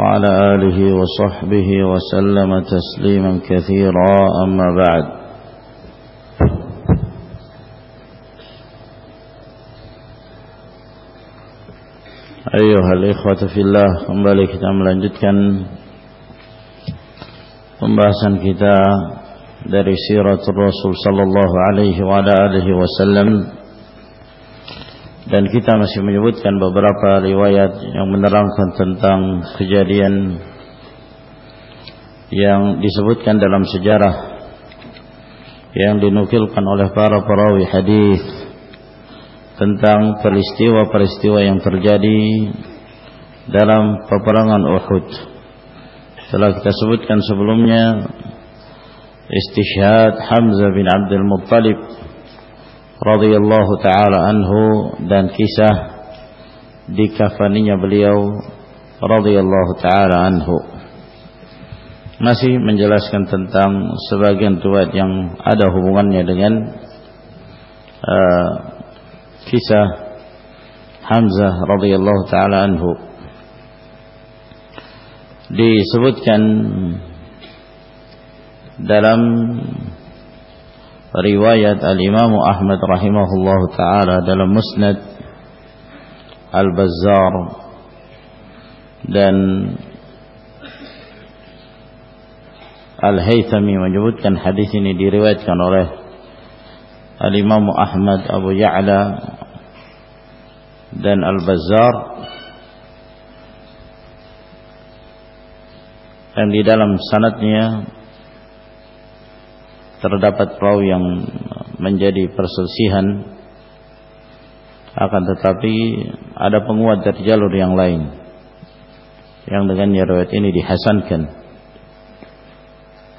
وعلى آله وصحبه وسلم تسليما كثيرا. أما بعد. أيها الإخوة في الله قمبالي كتاب لنجدكن قمباسا كتاب dari sirat Rasul sallallahu alaihi wa alihi wasallam. Dan kita masih menyebutkan beberapa riwayat yang menerangkan tentang kejadian yang disebutkan dalam sejarah yang dinukilkan oleh para perawi hadis tentang peristiwa-peristiwa yang terjadi dalam peperangan Uhud. Telah kita sebutkan sebelumnya istishhad Hamzah bin Abdul Muttalib radhiyallahu taala anhu dan kisah dikafaninya beliau radhiyallahu taala anhu. Masih menjelaskan tentang sebagian riwayat yang ada hubungannya dengan uh, kisah Hamzah radhiyallahu taala anhu. Disebutkan dalam riwayat al-Imam Ahmad rahimahullah taala dalam Musnad Al-Bazzar dan Al-Haythami menyebutkan hadis ini diriwayatkan oleh Al-Imam Ahmad Abu Ya'la dan Al-Bazzar dan di dalam sanadnya terdapat perahu yang menjadi perselisihan. Akan tetapi ada penguat dari jalur yang lain yang dengan riwayat ini dihasankan.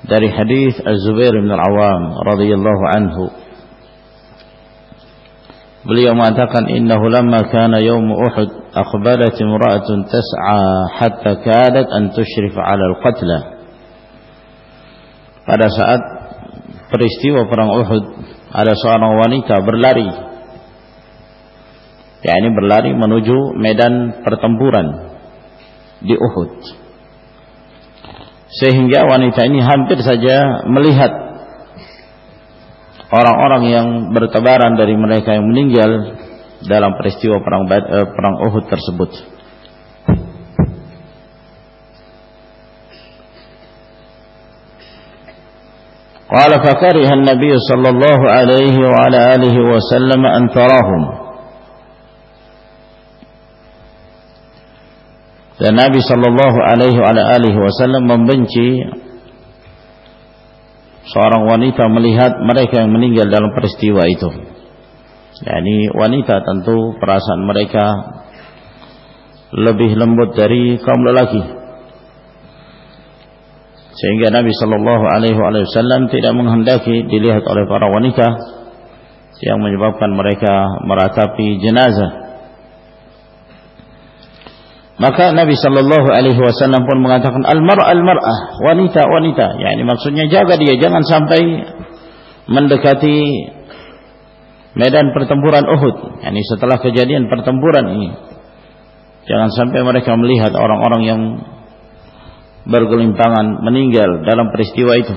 Dari hadis Az-Zubair bin Al-Awwam radhiyallahu anhu beliau mengatakan innahu lamma kana yawm Uhud aqbalat imra'atun tas'a hatta kadat an tushrif 'ala al-qatla. Pada saat peristiwa perang Uhud ada seorang wanita berlari. Ya ini berlari menuju medan pertempuran di Uhud. Sehingga wanita ini hampir saja melihat orang-orang yang bertebaran dari mereka yang meninggal dalam peristiwa perang eh, perang Uhud tersebut قال فكره النبي صلى الله عليه وعلى آله وسلم أن تراهم dan Nabi Shallallahu Alaihi Wasallam membenci seorang wanita melihat mereka yang meninggal dalam peristiwa itu. Yani wanita tentu perasaan mereka lebih lembut dari kaum lelaki. sehingga Nabi Shallallahu Alaihi Wasallam tidak menghendaki dilihat oleh para wanita yang menyebabkan mereka meratapi jenazah. Maka Nabi Shallallahu Alaihi Wasallam pun mengatakan almar almarah wanita wanita, yakni maksudnya jaga dia jangan sampai mendekati medan pertempuran Uhud. Yani setelah kejadian pertempuran ini, jangan sampai mereka melihat orang-orang yang bergelimpangan meninggal dalam peristiwa itu.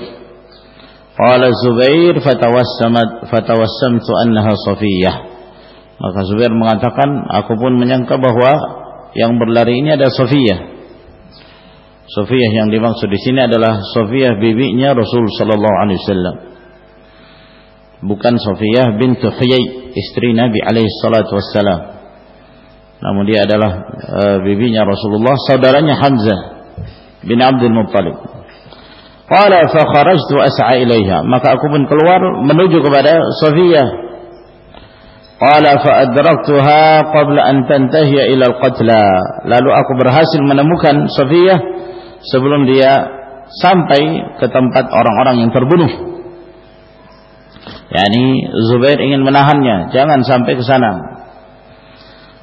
Qala Zubair fatawassamat fatawassamtu annaha Safiyah. Maka Zubair mengatakan aku pun menyangka bahwa yang berlari ini ada Safiyah. Safiyah yang dimaksud di sini adalah Safiyah bibinya Rasul sallallahu alaihi wasallam. Bukan Safiyah bintu Huyai, istri Nabi alaihi salatu wassalam. Namun dia adalah uh, bibinya Rasulullah, saudaranya Hamzah bin Abdul Muttalib. Qala fa kharajtu as'a ilaiha, maka aku pun keluar menuju kepada Safiyah. Qala fa adraktuha qabla an tantahiya ila al-qatla. Lalu aku berhasil menemukan Safiyah sebelum dia sampai ke tempat orang-orang yang terbunuh. Yani Zubair ingin menahannya, jangan sampai ke sana.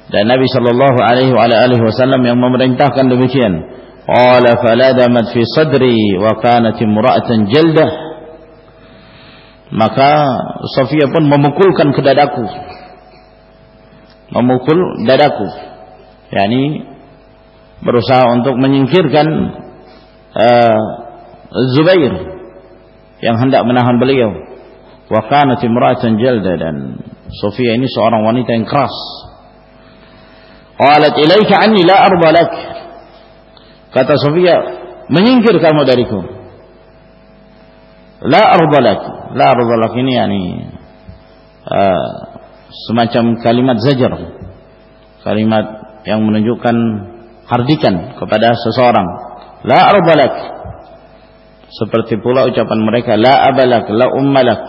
Dan Nabi sallallahu alaihi wasallam yang memerintahkan demikian. Faladamat fi sadri wa kanat imra'atan jaldah. Maka Sofia pun memukulkan ke dadaku. Memukul dadaku. Yani berusaha untuk menyingkirkan uh, Zubair yang hendak menahan beliau. Wa kanat imra'atan jalda dan Sofia ini seorang wanita yang keras. Qalat ilaika anni la arda lak. Kata Sofia, menyingkir kamu dariku. La arda lak. La arda lak ini yani uh, semacam kalimat zajar. Kalimat yang menunjukkan hardikan kepada seseorang. La arbalak. Seperti pula ucapan mereka la abalak, la ummalak.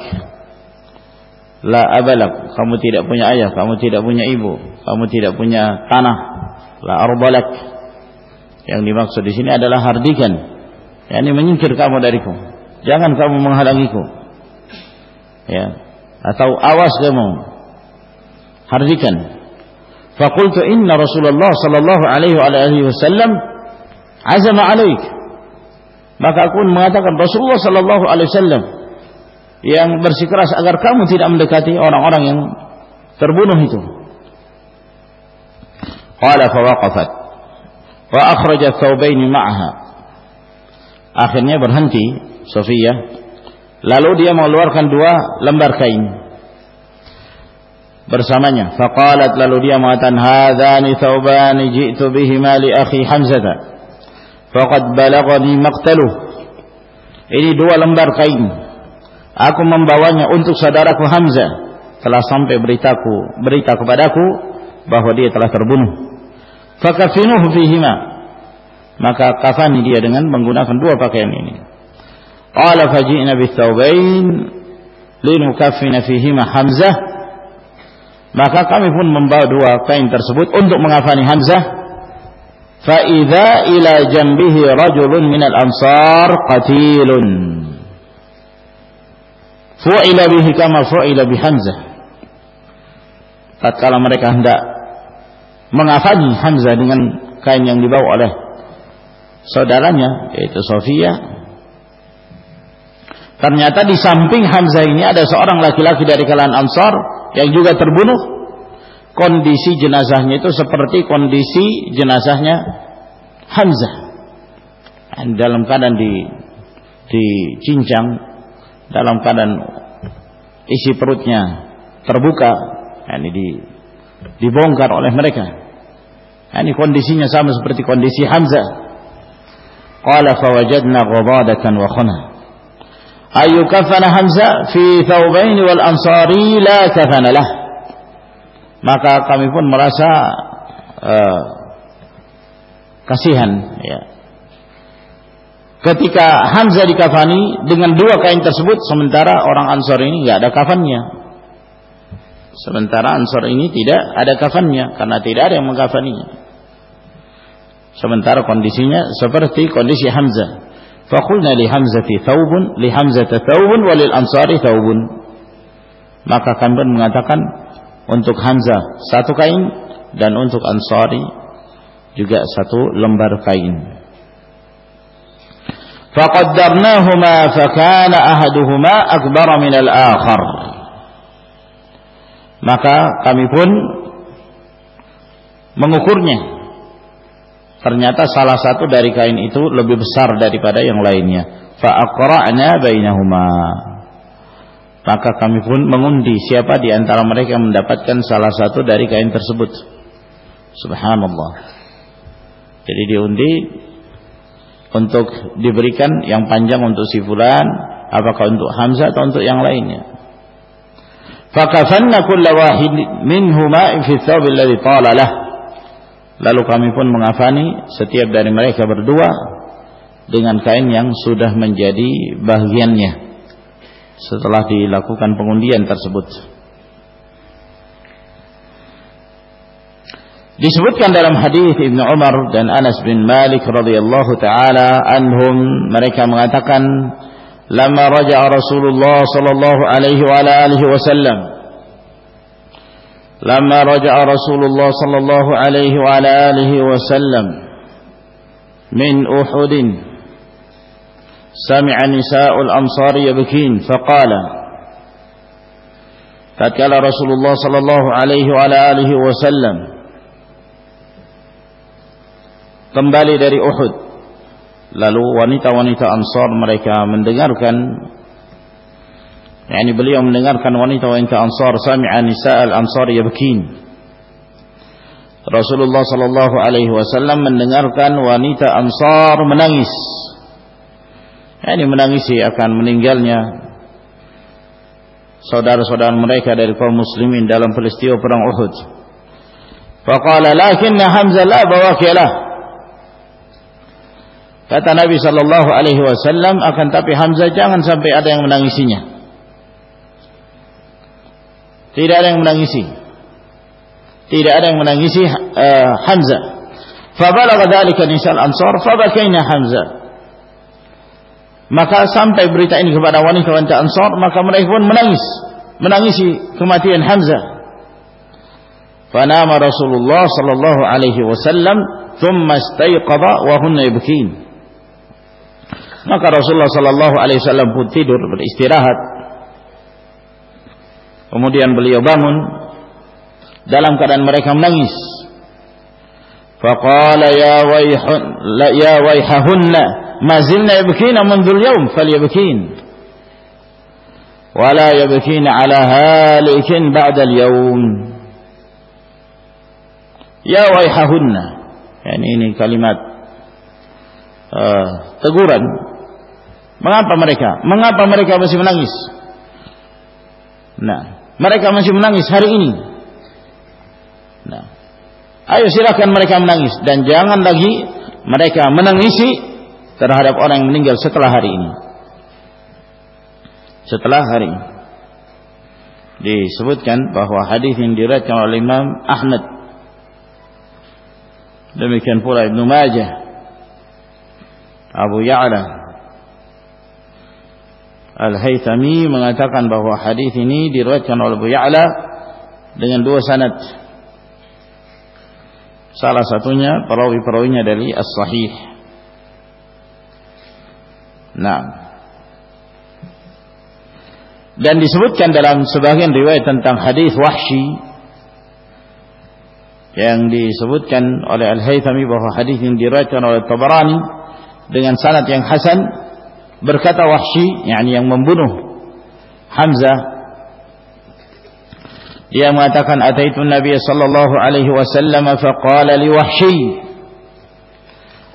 La abalak, kamu tidak punya ayah, kamu tidak punya ibu, kamu tidak punya tanah. La arbalak. Yang dimaksud di sini adalah hardikan. Yani menyingkir kamu dariku. Jangan kamu menghalangiku. Ya. Atau awas kamu. Hardikan. Fakultu inna Rasulullah sallallahu alaihi wa alihi wasallam azama alaik. Maka aku mengatakan Rasulullah sallallahu alaihi wasallam yang bersikeras agar kamu tidak mendekati orang-orang yang terbunuh itu. Qala wa akhrajat thawbain ma'aha. Akhirnya berhenti Sofia lalu dia mengeluarkan dua lembar kain bersamanya. Faqalat lalu dia mengatakan hadzani thawbani ji'tu bihima li akhi Hamzah. Faqad balaghani maqtaluh. Ini dua lembar kain. Aku membawanya untuk saudaraku Hamzah. Telah sampai beritaku, berita kepadaku bahwa dia telah terbunuh. Fakafinuhu fihima. Maka kafani dia dengan menggunakan dua pakaian ini. Qala faji'na bithawbain linukaffina fihima Hamzah maka kami pun membawa dua kain tersebut untuk mengafani Hamzah. Fa'idha ila jambihi rajulun minal ansar qatilun. Fu'ila bihi kama fu'ila bi Hamzah. Tatkala mereka hendak mengafani Hamzah dengan kain yang dibawa oleh saudaranya yaitu Sofia Ternyata di samping Hamzah ini ada seorang laki-laki dari kalangan Ansar yang juga terbunuh. Kondisi jenazahnya itu seperti kondisi jenazahnya Hamzah. Dalam keadaan di dicincang, dalam keadaan isi perutnya terbuka, ini di, dibongkar oleh mereka. Ini kondisinya sama seperti kondisi Hamzah. Qala fawajadna ghadadatan wa khana. Ayu kafana Hamzah fi thawbaini wal ansari la kafana lah. Maka kami pun merasa uh, kasihan ya. Ketika Hamzah dikafani dengan dua kain tersebut sementara orang Ansor ini nggak ada kafannya. Sementara Ansor ini tidak ada kafannya karena tidak ada yang mengkafaninya sementara kondisinya seperti kondisi Hamzah Fakulna li Hamzati thawbun li Hamzata thawbun walil ansari thawbun. Maka kami pun mengatakan untuk Hamzah satu kain dan untuk Ansari juga satu lembar kain. فقدرناهما فكان أحدهما أكبر من الآخر maka kami pun mengukurnya ternyata salah satu dari kain itu lebih besar daripada yang lainnya. Fa aqra'na bainahuma. Maka kami pun mengundi siapa di antara mereka yang mendapatkan salah satu dari kain tersebut. Subhanallah. Jadi diundi untuk diberikan yang panjang untuk si fulan apakah untuk Hamzah atau untuk yang lainnya. Fakafanna kulla wahid minhuma fi thawb alladhi tala Lalu kami pun mengafani setiap dari mereka berdua dengan kain yang sudah menjadi bagiannya setelah dilakukan pengundian tersebut. Disebutkan dalam hadis Ibnu Umar dan Anas bin Malik radhiyallahu taala anhum mereka mengatakan lama raja'a Rasulullah sallallahu alaihi wa alihi wasallam lama raja'a Rasulullah sallallahu alaihi wa alihi wasallam min Uhud sami'a nisa'ul ansar yabkin faqala tatkala Rasulullah sallallahu alaihi wa alihi wasallam kembali dari Uhud. Lalu wanita-wanita Ansar mereka mendengarkan yakni beliau mendengarkan wanita-wanita Ansar sami'a nisa al-Ansar yabkin. Rasulullah sallallahu alaihi wasallam mendengarkan wanita Ansar menangis. Yani menangisi akan meninggalnya saudara-saudara mereka dari kaum muslimin dalam peristiwa perang Uhud. Faqala lakinna Hamzah la bawakilah. Kata Nabi Shallallahu Alaihi Wasallam akan tapi Hamzah jangan sampai ada yang menangisinya. Tidak ada yang menangisi. Tidak ada yang menangisi uh, Hamzah. Fabalagha dzalika nisal ansar fabakaina Hamzah. Maka sampai berita ini kepada wanita-wanita Ansar, maka mereka pun menangis, menangisi kematian Hamzah. Fanama Rasulullah sallallahu alaihi wasallam, thumma istayqadha wa hunna yabkin. Maka Rasulullah Sallallahu Alaihi Wasallam pun tidur beristirahat. Kemudian beliau bangun dalam keadaan mereka menangis. Faqala ya wayhun la ya wayhahunna ma zilna yabkina منذ اليوم فليبكين ولا يبكين على هالك بعد اليوم ya wayhahunna yani ini kalimat uh, teguran Mengapa mereka? Mengapa mereka masih menangis? Nah, mereka masih menangis hari ini. Nah, ayo silakan mereka menangis dan jangan lagi mereka menangisi terhadap orang yang meninggal setelah hari ini. Setelah hari ini. Disebutkan bahwa hadis yang diriwayatkan oleh Imam Ahmad demikian pula Ibnu Majah Abu Ya'la Al-Haythami mengatakan bahwa hadis ini diriwayatkan oleh Abu Ya'la dengan dua sanad. Salah satunya perawi-perawinya dari As-Sahih. Nah. Dan disebutkan dalam sebagian riwayat tentang hadis Wahsy yang disebutkan oleh Al-Haythami bahwa hadis ini diriwayatkan oleh Tabarani dengan sanad yang hasan berkata Wahsy yakni yang membunuh Hamzah dia mengatakan ataitu Nabi sallallahu alaihi wasallam? Faqala li Wahsy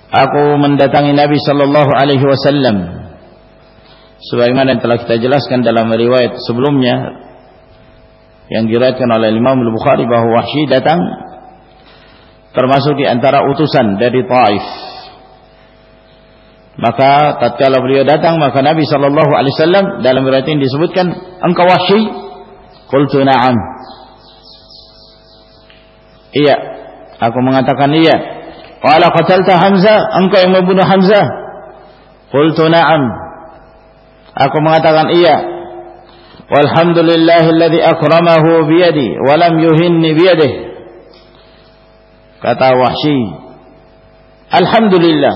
aku mendatangi Nabi sallallahu alaihi wasallam. Sebagaimana telah kita jelaskan dalam riwayat sebelumnya yang diriwayatkan oleh Imam Al-Bukhari bahwa Wahsy datang termasuk di antara utusan dari Taif maka tatkala beliau datang maka Nabi sallallahu alaihi wasallam dalam riwayat ini disebutkan engkau wahsy qultu na'am. Iya. Aku mengatakan iya. Qala qatalta hamzah? Engkau yang membunuh hamzah? Qultu na'am. Aku mengatakan iya. Walhamdulillahilladzi akramahu biyadi wa lam yuhinni biyadihi kata wahsy alhamdulillah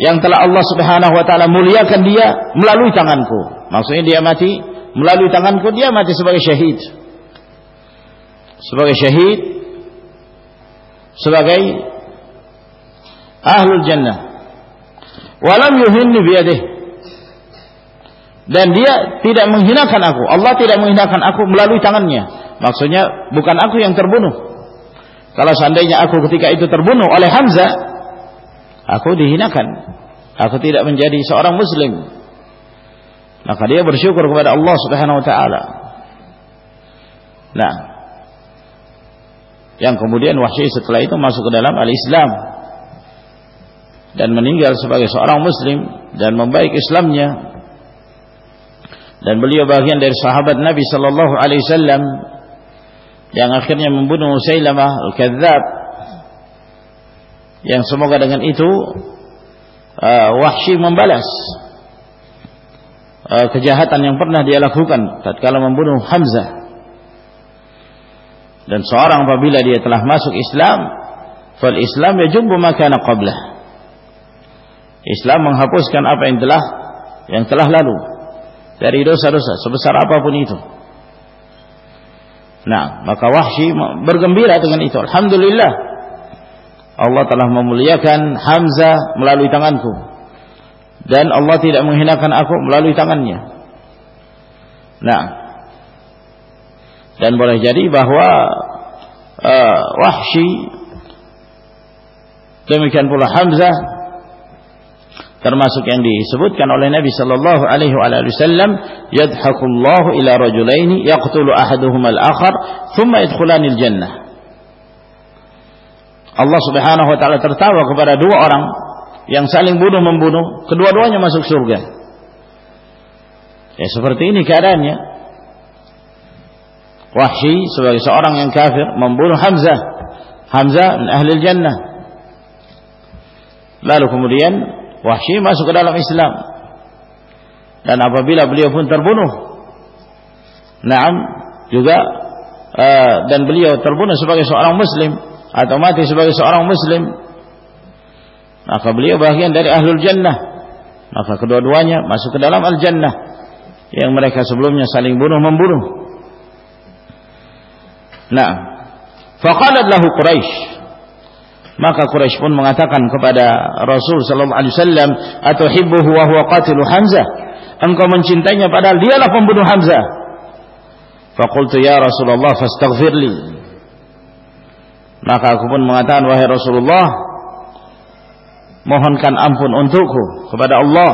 yang telah Allah Subhanahu wa taala muliakan dia melalui tanganku. Maksudnya dia mati melalui tanganku dia mati sebagai syahid. Sebagai syahid sebagai ahlul jannah. Walam yuhinni biyadih. Dan dia tidak menghinakan aku. Allah tidak menghinakan aku melalui tangannya. Maksudnya bukan aku yang terbunuh. Kalau seandainya aku ketika itu terbunuh oleh Hamzah, aku dihinakan. Aku tidak menjadi seorang muslim. Maka dia bersyukur kepada Allah Subhanahu wa taala. Nah, yang kemudian Wahsy setelah itu masuk ke dalam al-Islam dan meninggal sebagai seorang muslim dan membaik Islamnya dan beliau bagian dari sahabat Nabi sallallahu alaihi wasallam yang akhirnya membunuh Musailamah al-Kadzab yang semoga dengan itu uh, Wahsy membalas uh, kejahatan yang pernah dia lakukan tatkala membunuh Hamzah dan seorang apabila dia telah masuk Islam fal Islam yajubbu ma kana qablah Islam menghapuskan apa yang telah yang telah lalu dari dosa-dosa sebesar apa pun itu Nah, maka Wahsy bergembira dengan itu. Alhamdulillah. Allah telah memuliakan Hamzah melalui tanganku. Dan Allah tidak menghinakan aku melalui tangannya. Nah. Dan boleh jadi bahwa uh, Wahsy demikian pula Hamzah termasuk yang disebutkan oleh Nabi sallallahu alaihi wasallam yadhakullahu ila rajulaini yaqtulu ahaduhuma al-akhar thumma yadkhulanil jannah Allah Subhanahu wa taala tertawa kepada dua orang yang saling bunuh membunuh kedua-duanya masuk surga. Ya seperti ini keadaannya. Wahsy sebagai seorang yang kafir membunuh Hamzah. Hamzah min ahli jannah. Lalu kemudian Wahsy masuk ke dalam Islam. Dan apabila beliau pun terbunuh, Naam juga uh, dan beliau terbunuh sebagai seorang muslim atau mati sebagai seorang muslim, maka beliau bagian dari ahlul jannah. Maka kedua-duanya masuk ke dalam al-jannah yang mereka sebelumnya saling bunuh membunuh. Nah, faqalat lahu Quraisy maka Quraisy pun mengatakan kepada Rasul sallallahu alaihi wasallam, "Atuhibbuhu wa huwa qatilu Hamzah?" Engkau mencintainya padahal dialah pembunuh Hamzah. Faqultu ya Rasulullah fastaghfirli. Maka aku pun mengatakan wahai Rasulullah, mohonkan ampun untukku kepada Allah.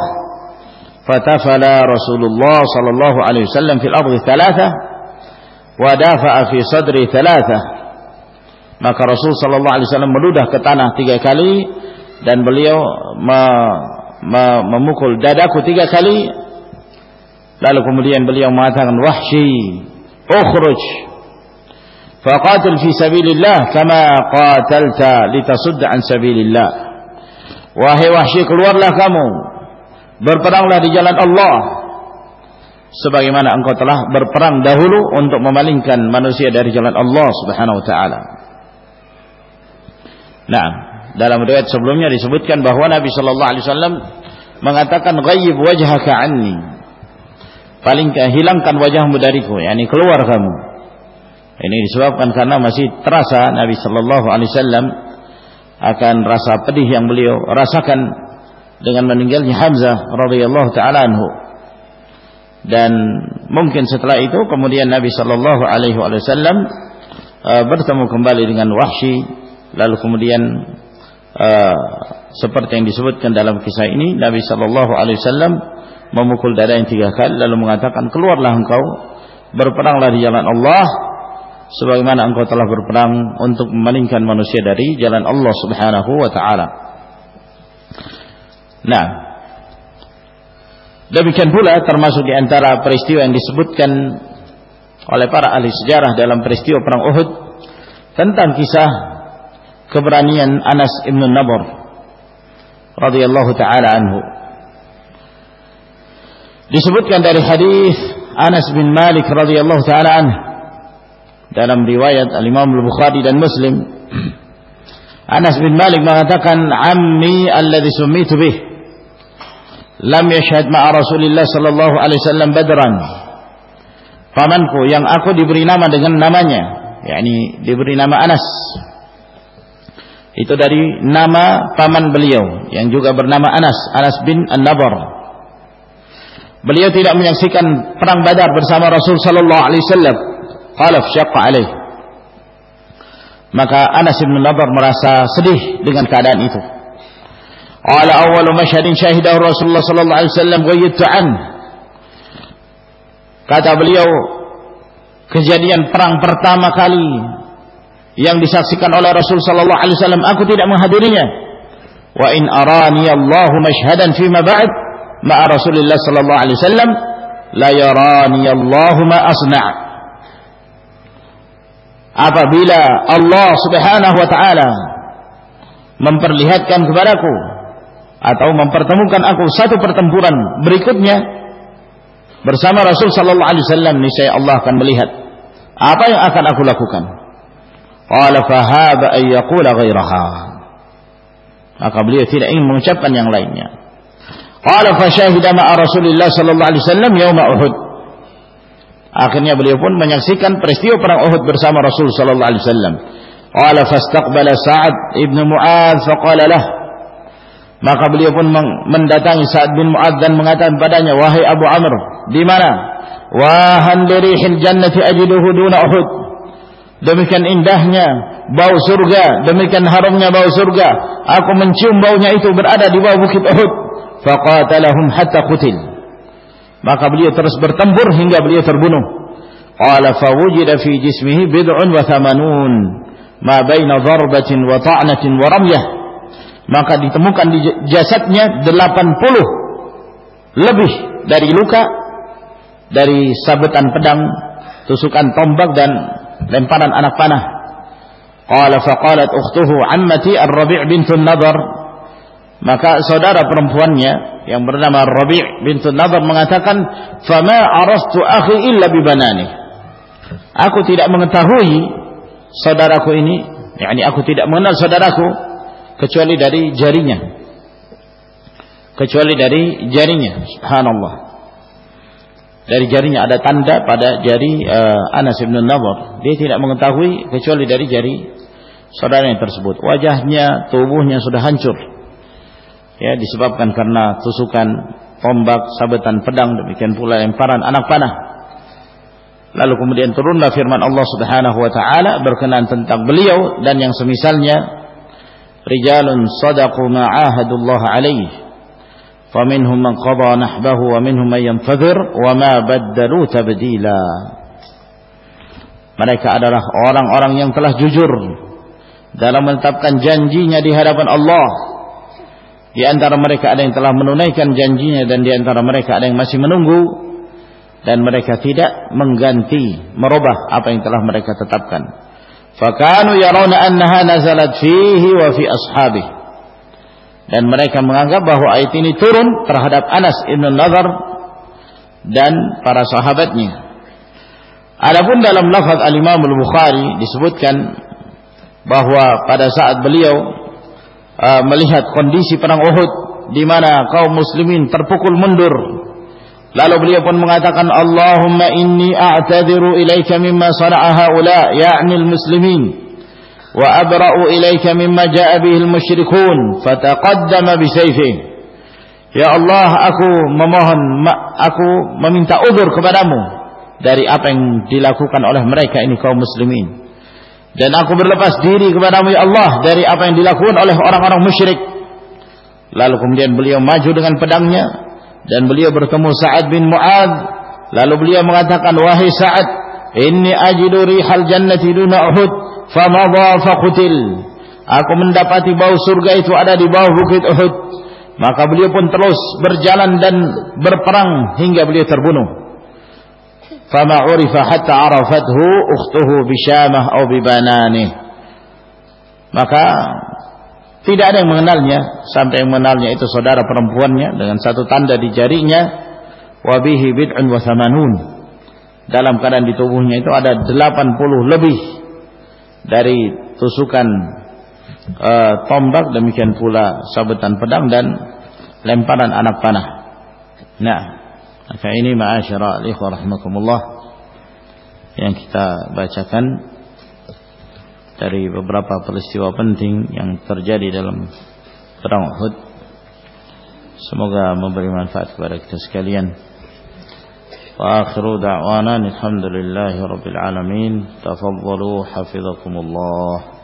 Fatafala Rasulullah sallallahu alaihi wasallam fil ardi thalatha wa dafa'a fi sadri thalatha. Maka Rasul sallallahu alaihi wasallam meludah ke tanah tiga kali dan beliau me, me, memukul dadaku tiga kali. Lalu kemudian beliau mengatakan wahsy ukhruj faqatil fi sabilillah kama qatalta litasud an sabilillah wahai wahsy keluarlah kamu berperanglah di jalan Allah sebagaimana engkau telah berperang dahulu untuk memalingkan manusia dari jalan Allah Subhanahu wa taala Nah, dalam riwayat sebelumnya disebutkan bahwa Nabi Shallallahu Alaihi Wasallam mengatakan ghaib wajhaka anni. Paling hilangkan wajahmu dariku, yakni keluar kamu. Ini disebabkan karena masih terasa Nabi Shallallahu Alaihi Wasallam akan rasa pedih yang beliau rasakan dengan meninggalnya Hamzah radhiyallahu taala anhu. Dan mungkin setelah itu kemudian Nabi Shallallahu Alaihi Wasallam uh, bertemu kembali dengan Wahsy lalu kemudian uh, seperti yang disebutkan dalam kisah ini Nabi Shallallahu Alaihi Wasallam memukul dada yang tiga kali lalu mengatakan keluarlah engkau berperanglah di jalan Allah sebagaimana engkau telah berperang untuk memalingkan manusia dari jalan Allah Subhanahu wa taala. Nah, demikian pula termasuk di antara peristiwa yang disebutkan oleh para ahli sejarah dalam peristiwa perang Uhud tentang kisah keberanian Anas ibn Nabur radhiyallahu taala anhu. Disebutkan dari hadis Anas bin Malik radhiyallahu taala anhu dalam riwayat Al-Imam Al-Bukhari dan Muslim Anas bin Malik mengatakan ammi alladhi sumitu bih lam yashhad ma'a Rasulillah sallallahu alaihi wasallam badran pamanku yang aku diberi nama dengan namanya yakni diberi nama Anas itu dari nama paman beliau yang juga bernama Anas, Anas bin An-Nabar. Beliau tidak menyaksikan perang Badar bersama Rasul sallallahu alaihi wasallam. Qala syaqqa alaih. Maka Anas bin Nabar merasa sedih dengan keadaan itu. Qala awwalu masyhadin syahidahu Rasulullah sallallahu alaihi wasallam ghayyatu an. Kata beliau kejadian perang pertama kali yang disaksikan oleh Rasul sallallahu alaihi wasallam aku tidak menghadirinya wa in arani Allah mashhadan fi ma ba'd ma'a Rasulillah sallallahu alaihi wasallam la yarani Allah ma asna' apabila Allah Subhanahu wa taala memperlihatkan kepadaku atau mempertemukan aku satu pertempuran berikutnya bersama Rasul sallallahu alaihi wasallam niscaya Allah akan melihat apa yang akan aku lakukan. Qala fahaba ay yaqula ghairaha. Maka beliau tidak ingin mengucapkan yang lainnya. Qala syahida ma'a Rasulillah sallallahu alaihi wasallam yaum Uhud. Akhirnya beliau pun menyaksikan peristiwa perang Uhud bersama Rasul sallallahu alaihi wasallam. Qala fastaqbala Sa'ad ibn Mu'adz faqala lah. Maka beliau pun mendatangi Sa'ad bin Mu'adz dan mengatakan padanya wahai Abu Amr di mana? Wahan dirihil jannati ajiduhu duna Uhud. Demikian indahnya bau surga demikian harumnya bau surga. Aku mencium baunya itu berada di bawah bukit Uhud. Faqatalahum hatta qutil maka beliau terus bertempur hingga beliau terbunuh. Qala fawujida fi jismihi bid'un wa thamanun ma baina darbatin wa ta'natin wa ramyah. Maka ditemukan di jasadnya 80 lebih dari luka dari sabetan pedang tusukan tombak dan lemparan anak panah. Qala faqalat ukhtuhu ammati ar-rabi' bintun nadar maka saudara perempuannya yang bernama Rabi' bintu Nadhr mengatakan, "Fama arastu akhi illa bibanani." Aku tidak mengetahui saudaraku ini, yakni aku tidak mengenal saudaraku kecuali dari jarinya. Kecuali dari jarinya, subhanallah. Dari jarinya ada tanda pada jari uh, Anas bin Nadhr. Dia tidak mengetahui kecuali dari jari saudaranya tersebut. Wajahnya, tubuhnya sudah hancur ya disebabkan karena tusukan tombak, sabetan pedang, demikian pula lemparan anak panah. Lalu kemudian turunlah firman Allah Subhanahu wa taala berkenaan tentang beliau dan yang semisalnya rijalun sadaqu ma ahadullah alaih faminhum man qada nahbahu wa minhum man yantazir wa ma baddalu tabdila mereka adalah orang-orang yang telah jujur dalam menetapkan janjinya di hadapan Allah di antara mereka ada yang telah menunaikan janjinya dan di antara mereka ada yang masih menunggu dan mereka tidak mengganti, merubah apa yang telah mereka tetapkan. Fakanu yarawna annaha nazalat fihi wa fi. Dan mereka menganggap bahwa ayat ini turun terhadap Anas ibn Nadhr dan para sahabatnya. Adapun dalam lafaz al-Imam al-Bukhari disebutkan bahwa pada saat beliau uh, melihat kondisi perang Uhud di mana kaum muslimin terpukul mundur. Lalu beliau pun mengatakan Allahumma inni a'tadiru ilaika mimma sana'a haula ya'ni al-muslimin wa abra'u ilaika mimma ja'a bihi al-musyrikun fataqaddama bi sayfihi Ya Allah aku memohon aku meminta uzur kepadamu dari apa yang dilakukan oleh mereka ini kaum muslimin dan aku berlepas diri kepadamu ya Allah dari apa yang dilakukan oleh orang-orang musyrik. Lalu kemudian beliau maju dengan pedangnya dan beliau bertemu Sa'ad bin Mu'ad. Lalu beliau mengatakan, "Wahai Sa'ad, inni ajidu rihal jannati duna Uhud, famadha faqutil." Aku mendapati bau surga itu ada di bawah bukit Uhud. Maka beliau pun terus berjalan dan berperang hingga beliau terbunuh. فما عرف حتى عرفته أخته بشامه أو ببنانه. Maka tidak ada yang mengenalnya. Sampai yang mengenalnya itu saudara perempuannya dengan satu tanda di jarinya. Wabihi bid'un wasamanun dalam keadaan di tubuhnya itu ada 80 lebih dari tusukan e, tombak demikian pula sabetan pedang dan lemparan anak panah. Nah maka ini ma'asyara al-ikhwah rahimakumullah yang kita bacakan dari beberapa peristiwa penting yang terjadi dalam perang Uhud. Semoga memberi manfaat kepada kita sekalian. Wa akhiru da'wana alhamdulillahi rabbil alamin. Tafadhalu hafizakumullah.